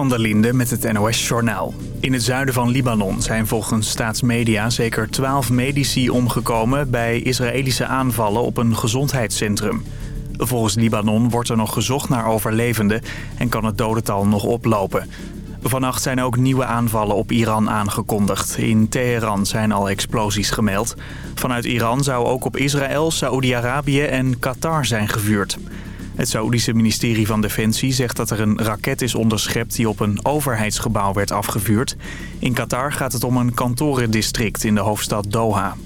van der Linde met het NOS-journaal. In het zuiden van Libanon zijn volgens staatsmedia zeker 12 medici omgekomen... bij Israëlische aanvallen op een gezondheidscentrum. Volgens Libanon wordt er nog gezocht naar overlevenden... en kan het dodental nog oplopen. Vannacht zijn ook nieuwe aanvallen op Iran aangekondigd. In Teheran zijn al explosies gemeld. Vanuit Iran zou ook op Israël, Saoedi-Arabië en Qatar zijn gevuurd. Het Saoedische ministerie van Defensie zegt dat er een raket is onderschept die op een overheidsgebouw werd afgevuurd. In Qatar gaat het om een kantorendistrict in de hoofdstad Doha.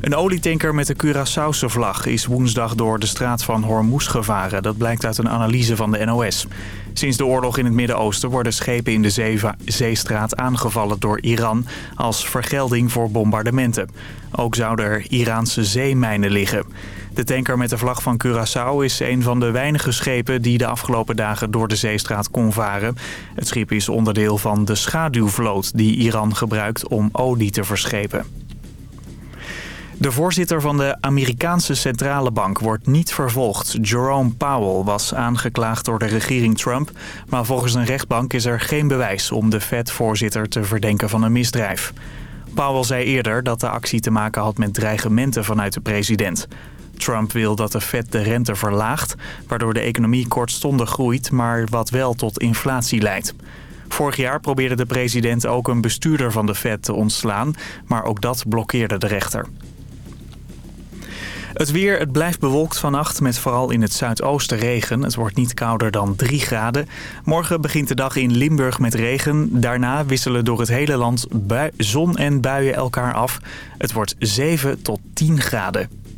Een olietanker met de Curaçaose vlag is woensdag door de straat van Hormuz gevaren. Dat blijkt uit een analyse van de NOS. Sinds de oorlog in het Midden-Oosten worden schepen in de zeestraat aangevallen door Iran als vergelding voor bombardementen. Ook zouden er Iraanse zeemijnen liggen. De tanker met de vlag van Curaçao is een van de weinige schepen die de afgelopen dagen door de zeestraat kon varen. Het schip is onderdeel van de schaduwvloot die Iran gebruikt om olie te verschepen. De voorzitter van de Amerikaanse Centrale Bank wordt niet vervolgd. Jerome Powell was aangeklaagd door de regering Trump... maar volgens een rechtbank is er geen bewijs om de Fed-voorzitter te verdenken van een misdrijf. Powell zei eerder dat de actie te maken had met dreigementen vanuit de president. Trump wil dat de Fed de rente verlaagt, waardoor de economie kortstondig groeit... maar wat wel tot inflatie leidt. Vorig jaar probeerde de president ook een bestuurder van de Fed te ontslaan... maar ook dat blokkeerde de rechter. Het weer, het blijft bewolkt vannacht met vooral in het zuidoosten regen. Het wordt niet kouder dan 3 graden. Morgen begint de dag in Limburg met regen. Daarna wisselen door het hele land zon en buien elkaar af. Het wordt 7 tot 10 graden.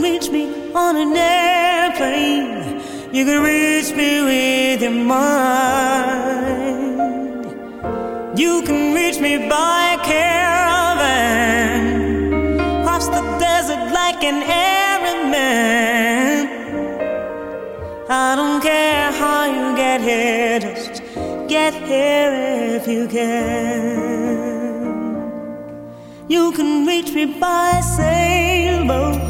can reach me on an airplane. You can reach me with your mind. You can reach me by a caravan. Cross the desert like an errand man. I don't care how you get here, just get here if you can. You can reach me by sailboat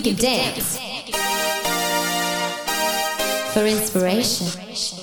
you can dance for inspiration.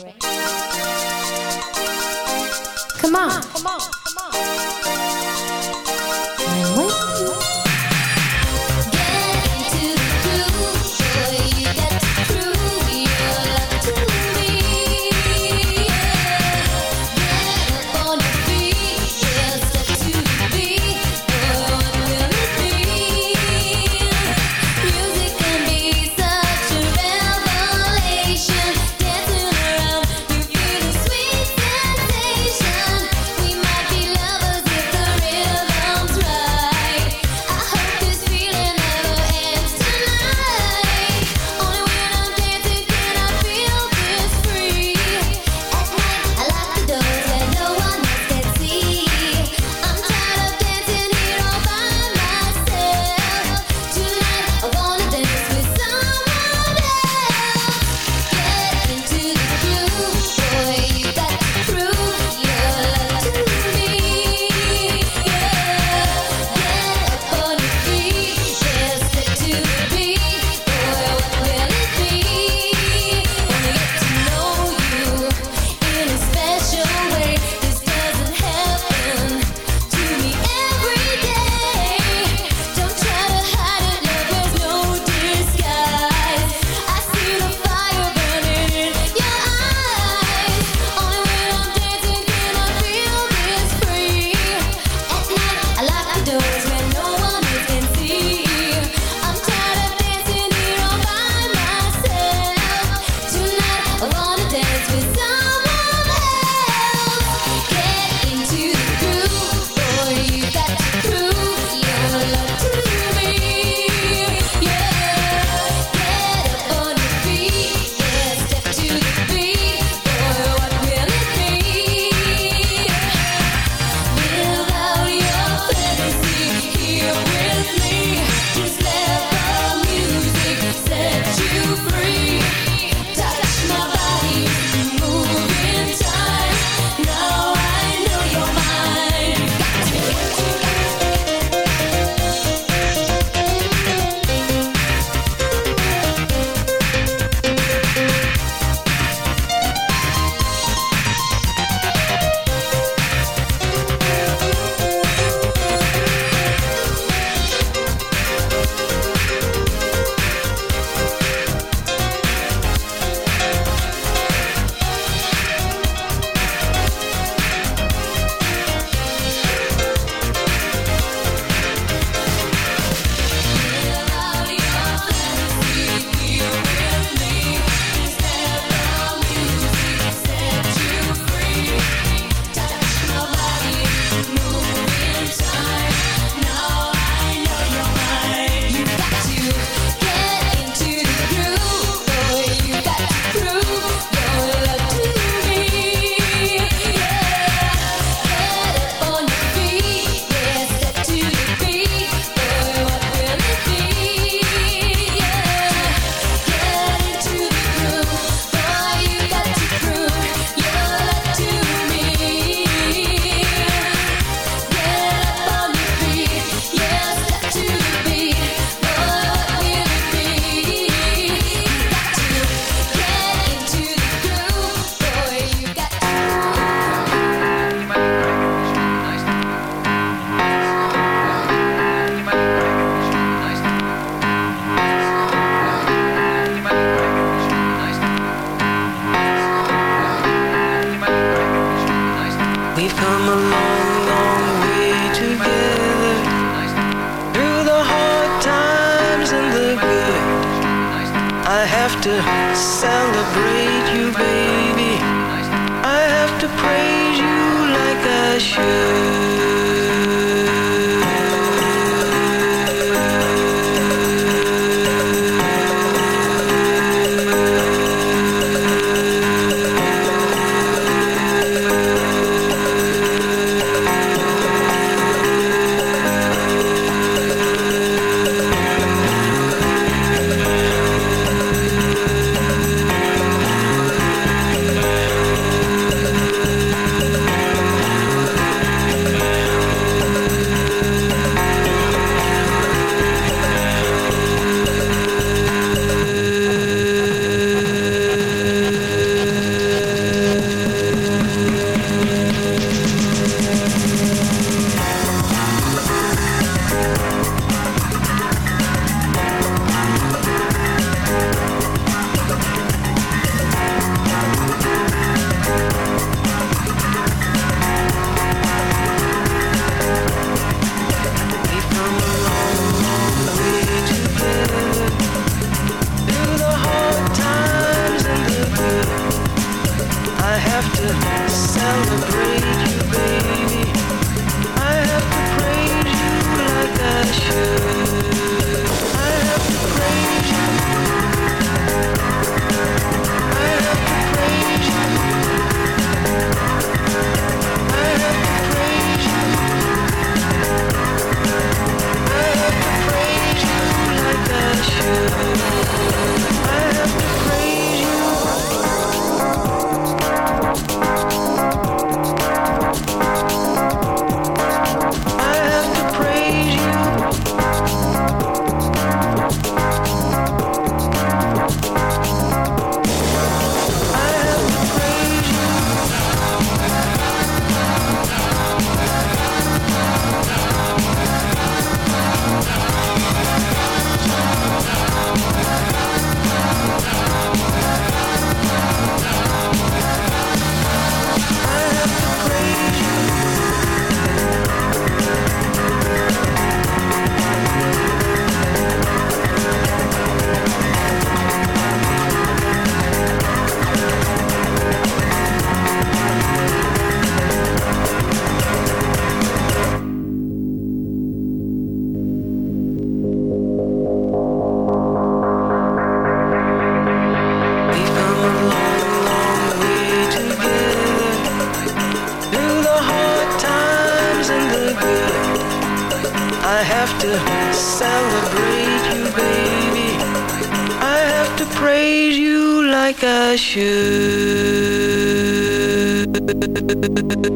Thank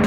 you.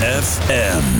ZFM.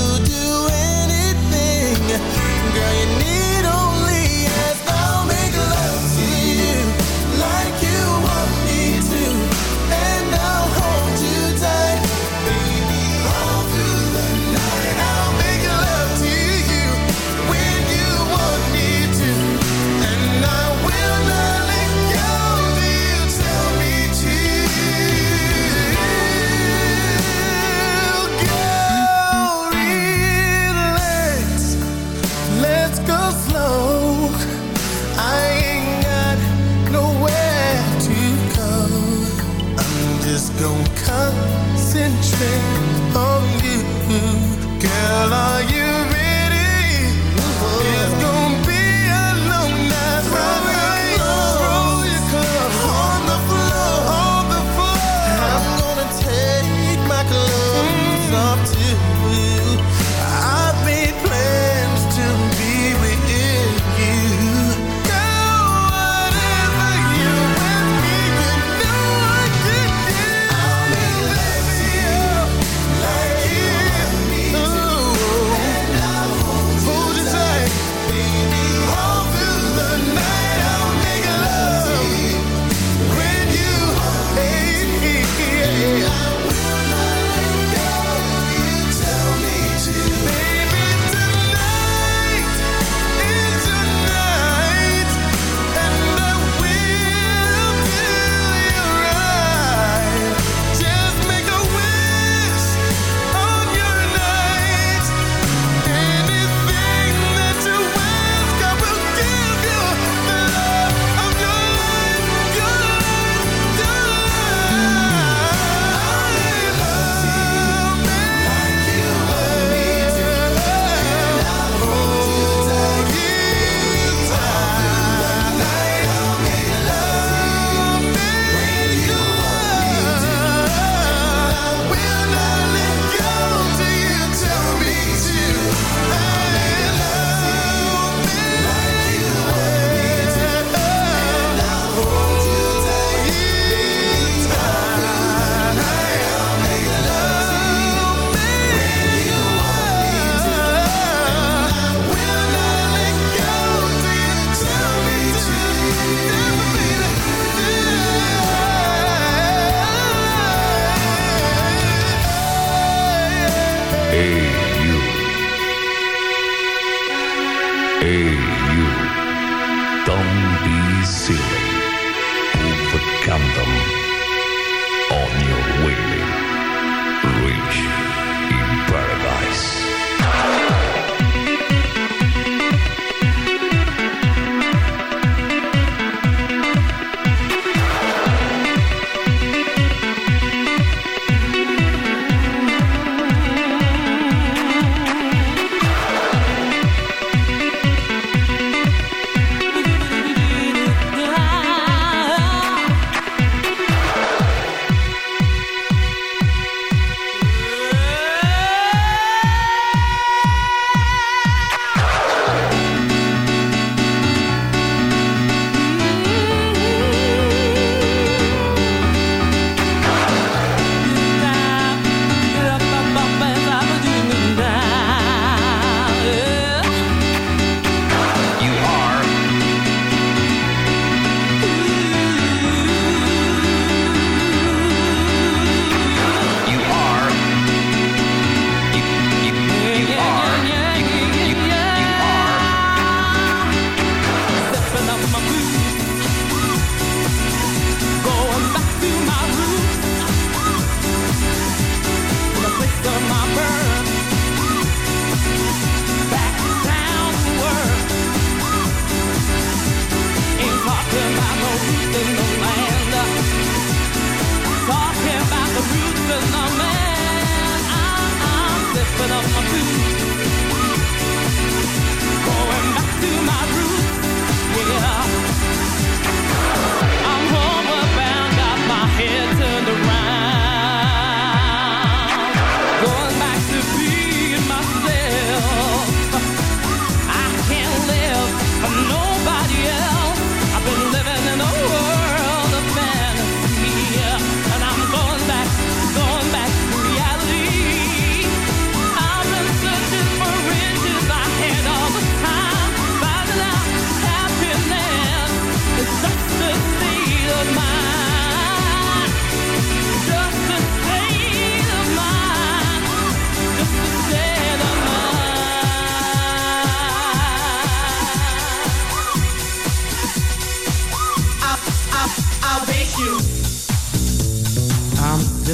instead of you, girl. I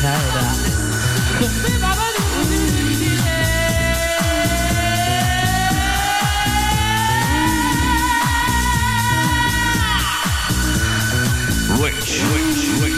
Paradise. Rich, rich, rich,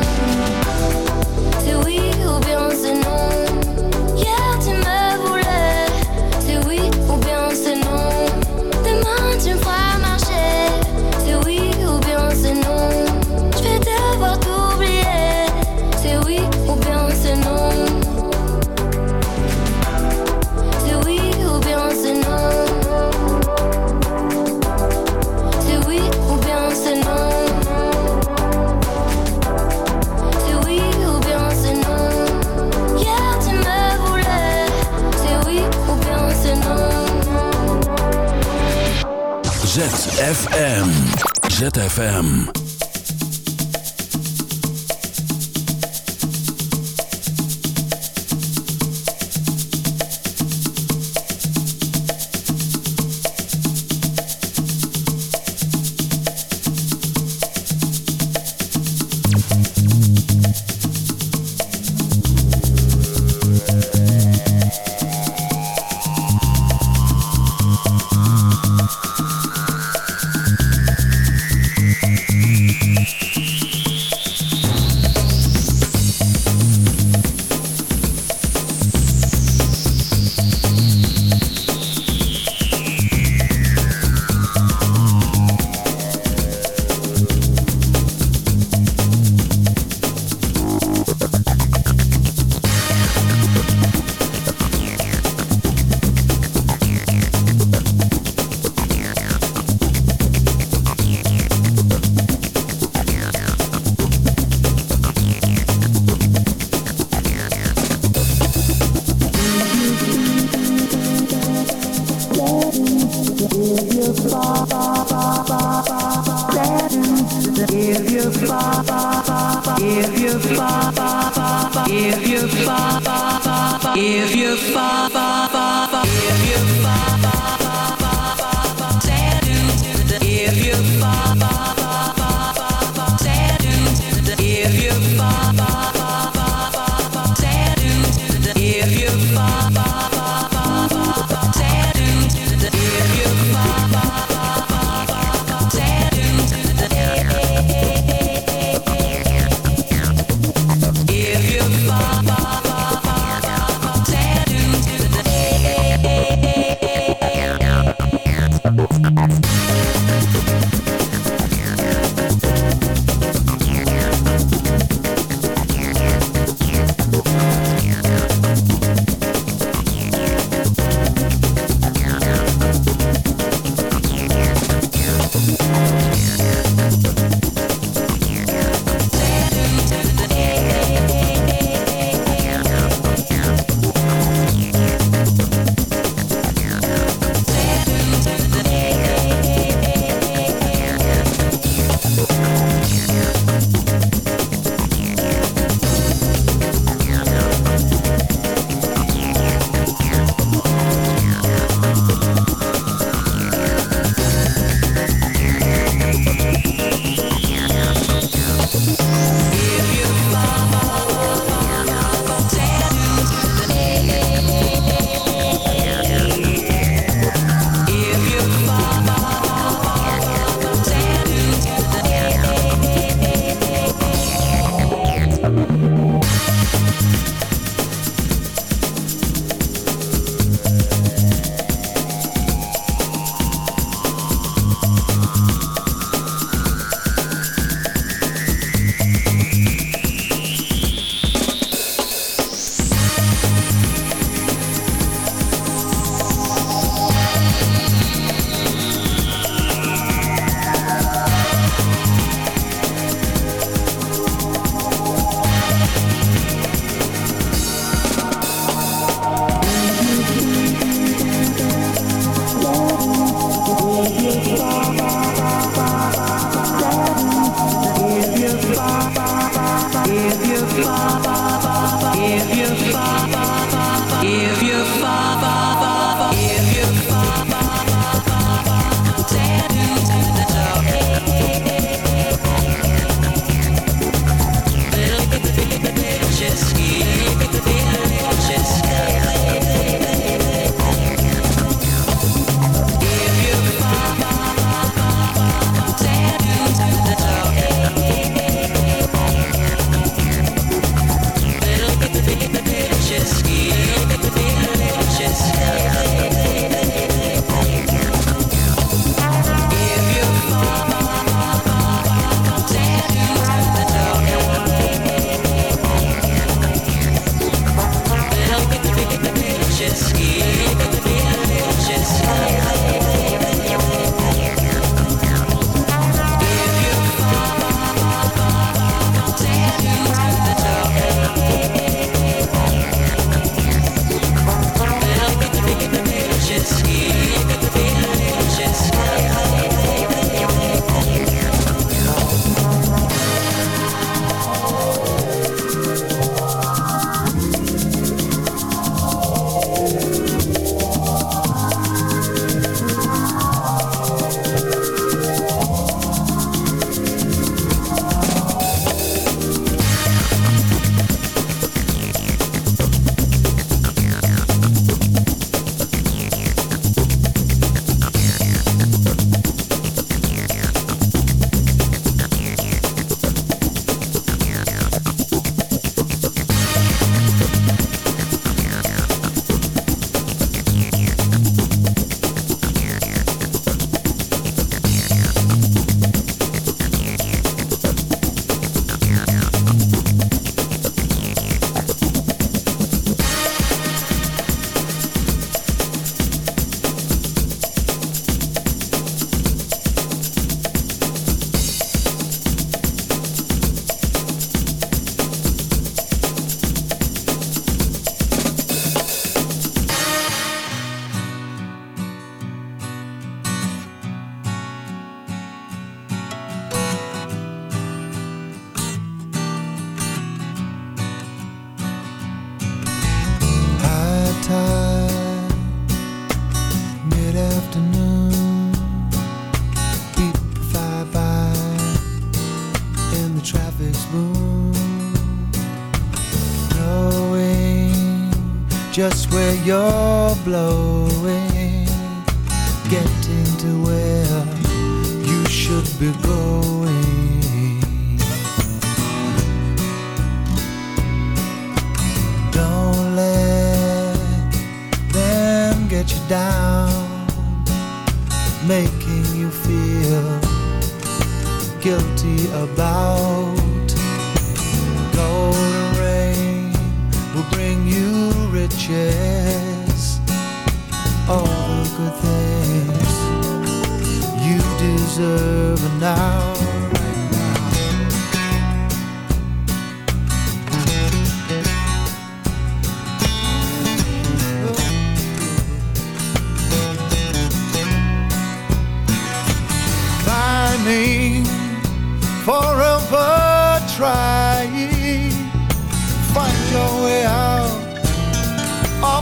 ZFM. ZFM. yeah. The traffic smooth, knowing just where you're blowing, getting to where you should be going. Don't let them get you down, making you feel guilty about. Golden rain will bring you riches. All the good things you deserve now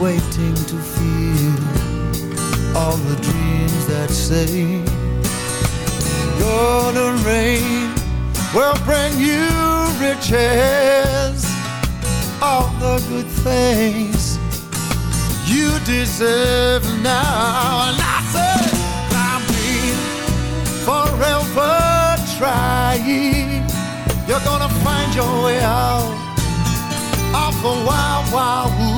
waiting to feel all the dreams that say, Golden rain will bring you riches, all the good things you deserve now. And I say, I'm forever trying. You're gonna find your way out of the wild, wild.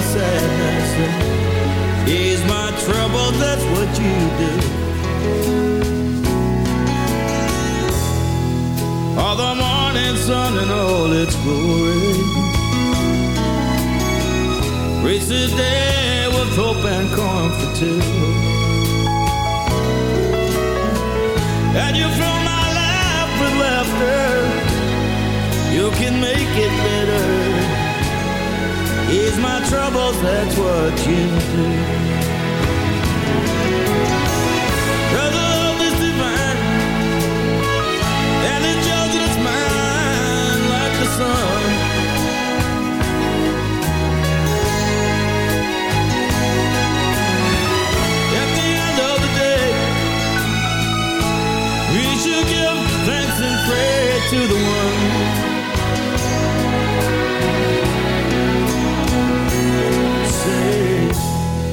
sadness, ease my trouble. That's what you do. All the morning sun and all its glory. Reach the day with hope and comfort too. And you fill my life with laughter. You can make it better. Ease my troubles, that's what you do. 'Cause love is divine. And its mind like the sun. At the end of the day, we should give thanks and pray to the